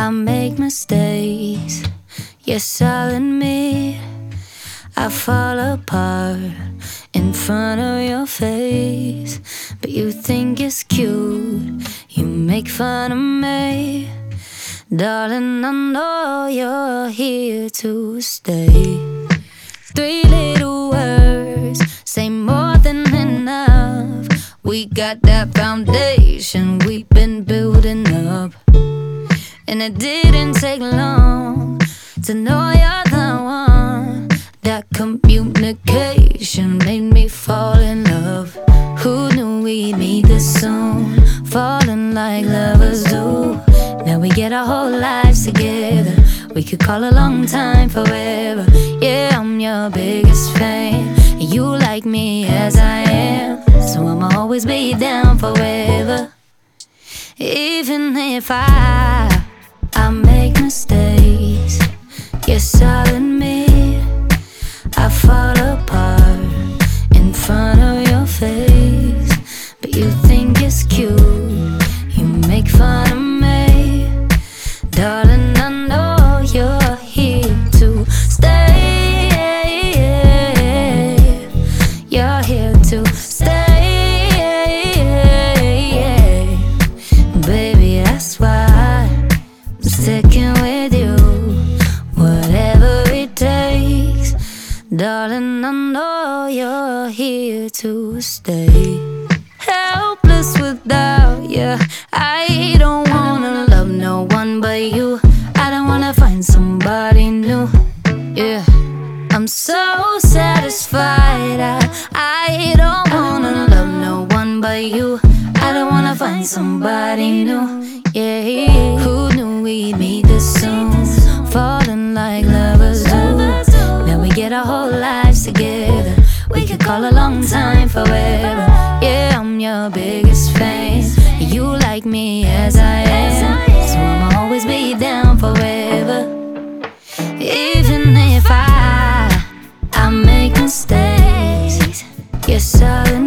I make mistakes, yes, I'll admit I fall apart in front of your face. But you think it's cute, you make fun of me. Darling, I know you're here to stay. Three little it didn't take long to know you're the one. That communication made me fall in love. Who knew we'd meet this soon? Falling like lovers do. Now we get our whole lives together. We could call a long time forever. Yeah, I'm your biggest fan. You like me as I am. So I'ma always be down forever. Even if I I mistakes. Yes, with you. Whatever it takes. Darling, I know you're here to stay. Helpless without you. I don't wanna love no one but you. I don't wanna find somebody new. Yeah. I'm so satisfied. I, I don't wanna love no one but you. I don't wanna find somebody new. Yeah. Lives together. We could call a long time forever. Yeah, I'm your biggest fan. You like me as I am. So I'ma always be down forever. Even if I I make mistakes, yes I'll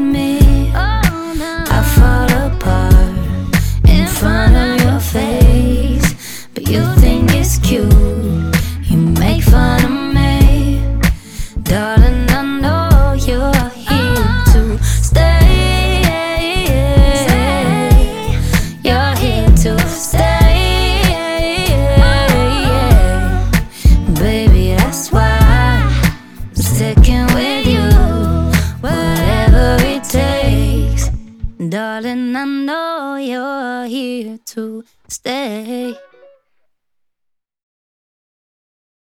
you're here to stay.